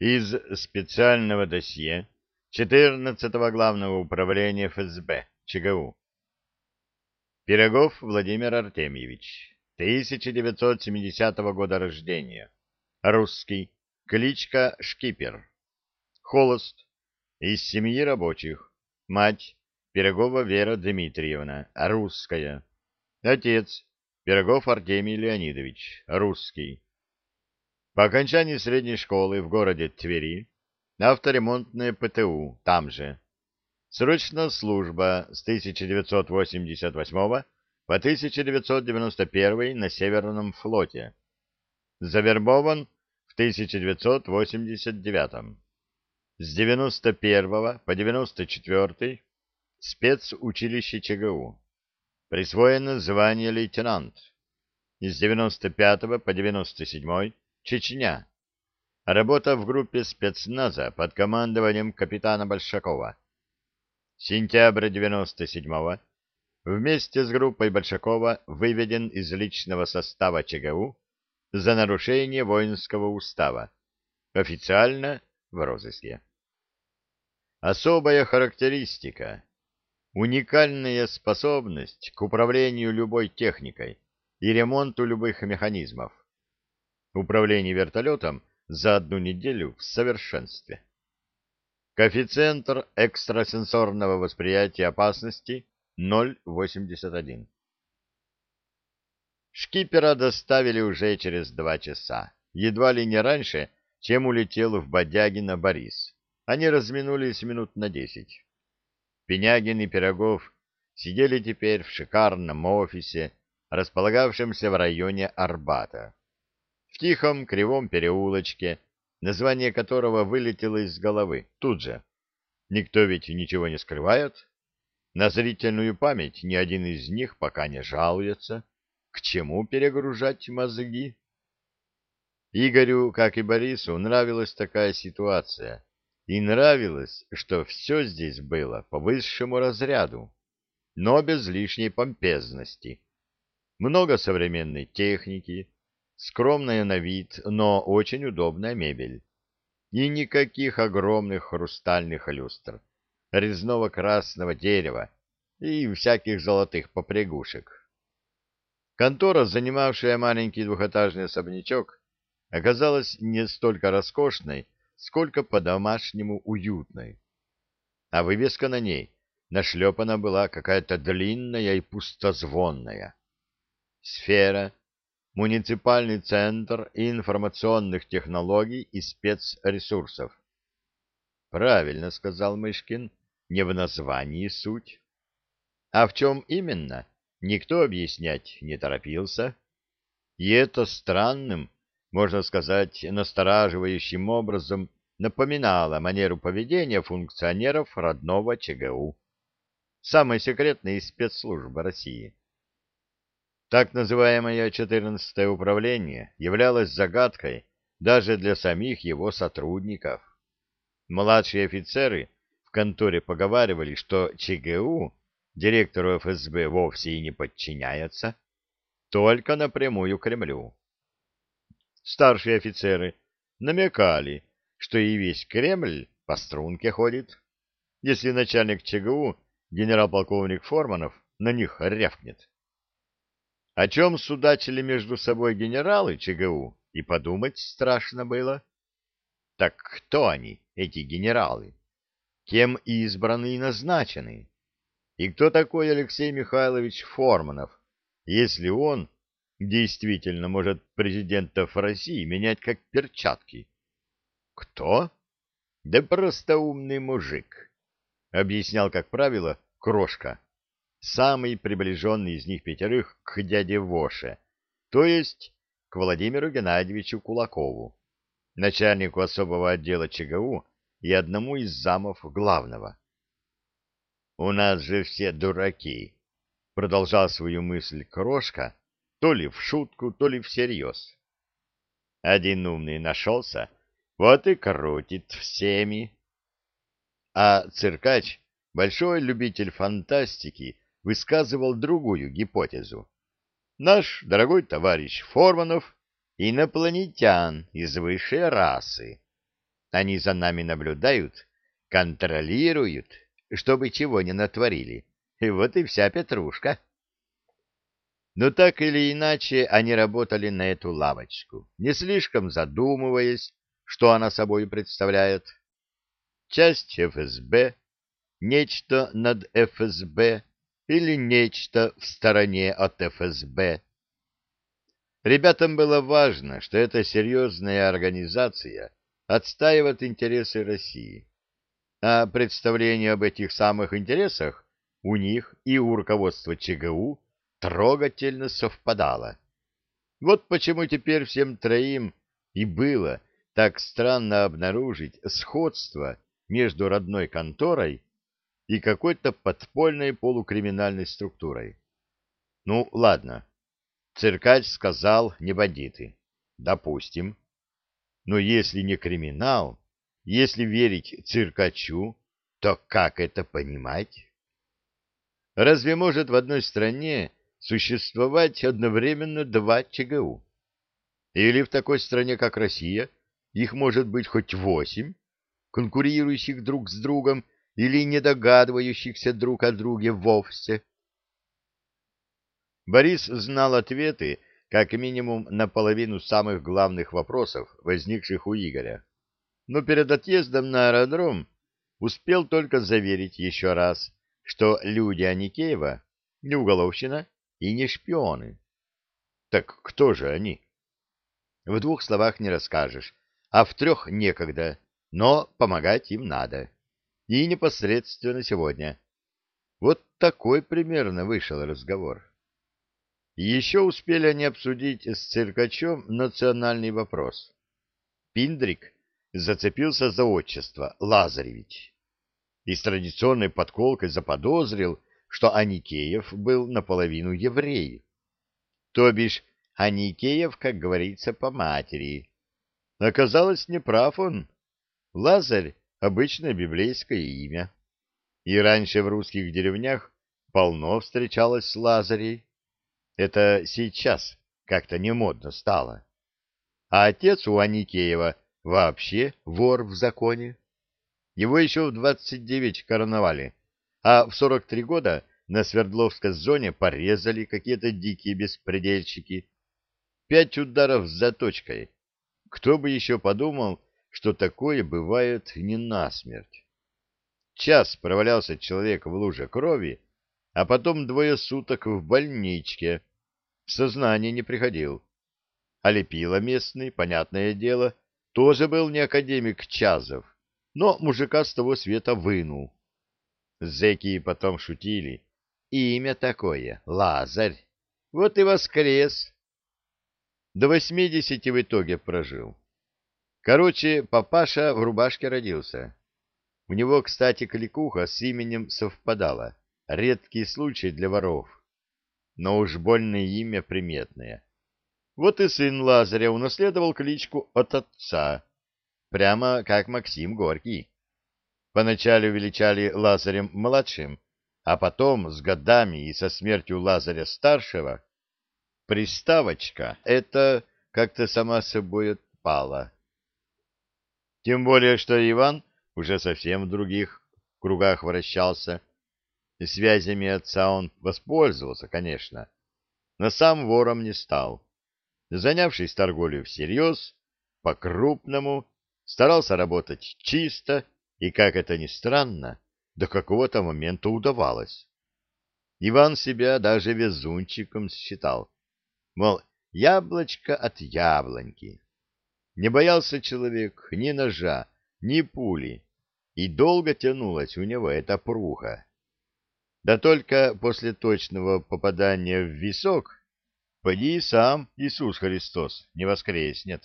Из специального досье 14-го главного управления ФСБ ЧГУ. Пирогов Владимир Артемьевич, 1970 года рождения. Русский. Кличка Шкипер. Холост. Из семьи рабочих. Мать. Пирогова Вера Дмитриевна. Русская. Отец. Пирогов Артемий Леонидович. Русский. По окончании средней школы в городе Твери авторемонтное ПТУ там же. Срочная служба с 1988 по 1991 на Северном флоте. Завербован в 1989. С 91 по 94 спецучилище ЧГУ. Присвоено звание лейтенант. С 95 по 97 Чечня. Работа в группе спецназа под командованием капитана Большакова. Сентябрь 97-го вместе с группой Большакова выведен из личного состава ЧГУ за нарушение воинского устава. Официально в розыске. Особая характеристика. Уникальная способность к управлению любой техникой и ремонту любых механизмов управление вертолетом за одну неделю в совершенстве. Коэффициент экстрасенсорного восприятия опасности 0,81. Шкипера доставили уже через два часа, едва ли не раньше, чем улетел в Бодягино Борис. Они разминулись минут на десять. Пенягин и Пирогов сидели теперь в шикарном офисе, располагавшемся в районе Арбата в тихом кривом переулочке, название которого вылетело из головы тут же. Никто ведь ничего не скрывает. На зрительную память ни один из них пока не жалуется. К чему перегружать мозги? Игорю, как и Борису, нравилась такая ситуация. И нравилось, что все здесь было по высшему разряду, но без лишней помпезности. Много современной техники, скромная на вид, но очень удобная мебель. И никаких огромных хрустальных люстр, резного красного дерева и всяких золотых попрягушек. Контора, занимавшая маленький двухэтажный особнячок, оказалась не столько роскошной, сколько по-домашнему уютной. А вывеска на ней нашлепана была какая-то длинная и пустозвонная. Сфера муниципальный центр информационных технологий и спецресурсов. Правильно сказал Мышкин, не в названии суть. А в чем именно, никто объяснять не торопился. И это странным, можно сказать, настораживающим образом напоминало манеру поведения функционеров родного ЧГУ, самой секретной спецслужбы России. Так называемое 14 управление являлось загадкой даже для самих его сотрудников. Младшие офицеры в конторе поговаривали, что ЧГУ директору ФСБ вовсе и не подчиняется, только напрямую Кремлю. Старшие офицеры намекали, что и весь Кремль по струнке ходит, если начальник ЧГУ, генерал-полковник Форманов, на них рявкнет. О чем судачили между собой генералы ЧГУ, и подумать страшно было. Так кто они, эти генералы? Кем избраны и назначены? И кто такой Алексей Михайлович Форманов, если он действительно может президентов России менять как перчатки? Кто? Да просто умный мужик, объяснял, как правило, Крошка самый приближенный из них пятерых к дяде Воше, то есть к Владимиру Геннадьевичу Кулакову, начальнику особого отдела ЧГУ и одному из замов главного. «У нас же все дураки», — продолжал свою мысль Крошка, то ли в шутку, то ли всерьез. Один умный нашелся, вот и крутит всеми. А циркач, большой любитель фантастики, высказывал другую гипотезу. Наш дорогой товарищ Форманов — инопланетян из высшей расы. Они за нами наблюдают, контролируют, чтобы чего не натворили. И вот и вся петрушка. Но так или иначе они работали на эту лавочку, не слишком задумываясь, что она собой представляет. Часть ФСБ, нечто над ФСБ или нечто в стороне от ФСБ. Ребятам было важно, что эта серьезная организация отстаивает интересы России. А представление об этих самых интересах у них и у руководства ЧГУ трогательно совпадало. Вот почему теперь всем троим и было так странно обнаружить сходство между родной конторой и какой-то подпольной полукриминальной структурой. Ну, ладно, циркач сказал не бандиты. Допустим. Но если не криминал, если верить циркачу, то как это понимать? Разве может в одной стране существовать одновременно два ЧГУ? Или в такой стране, как Россия, их может быть хоть восемь, конкурирующих друг с другом или не догадывающихся друг о друге вовсе? Борис знал ответы как минимум на половину самых главных вопросов, возникших у Игоря. Но перед отъездом на аэродром успел только заверить еще раз, что люди Аникеева не уголовщина и не шпионы. Так кто же они? В двух словах не расскажешь, а в трех некогда, но помогать им надо. И непосредственно сегодня. Вот такой примерно вышел разговор. Еще успели они обсудить с циркачом национальный вопрос. Пиндрик зацепился за отчество Лазаревич и с традиционной подколкой заподозрил, что Аникеев был наполовину еврей. То бишь, Аникеев, как говорится, по матери. Оказалось, неправ он. Лазарь — обычное библейское имя. И раньше в русских деревнях полно встречалось Лазарей. Это сейчас как-то не модно стало. А отец у Аникеева вообще вор в законе. Его еще в 29 короновали, а в 43 года на Свердловской зоне порезали какие-то дикие беспредельщики. Пять ударов с заточкой. Кто бы еще подумал, что такое бывает не насмерть. Час провалялся человек в луже крови, а потом двое суток в больничке, в сознание не приходил. А лепила местный, понятное дело, тоже был не академик Чазов, но мужика с того света вынул. Зеки потом шутили. Имя такое — Лазарь. Вот и воскрес. До восьмидесяти в итоге прожил. Короче, папаша в рубашке родился. У него, кстати, кликуха с именем совпадала. Редкий случай для воров но уж больное имя приметное. Вот и сын Лазаря унаследовал кличку от отца, прямо как Максим Горький. Поначалу величали Лазарем-младшим, а потом, с годами и со смертью Лазаря-старшего, приставочка это как-то сама собой отпала. Тем более, что Иван уже совсем в других кругах вращался, Связями отца он воспользовался, конечно, но сам вором не стал. Занявшись торговлей всерьез, по-крупному, старался работать чисто, и, как это ни странно, до какого-то момента удавалось. Иван себя даже везунчиком считал. Мол, яблочко от яблоньки. Не боялся человек ни ножа, ни пули, и долго тянулась у него эта пруха. Да только после точного попадания в висок, поди сам Иисус Христос не воскреснет.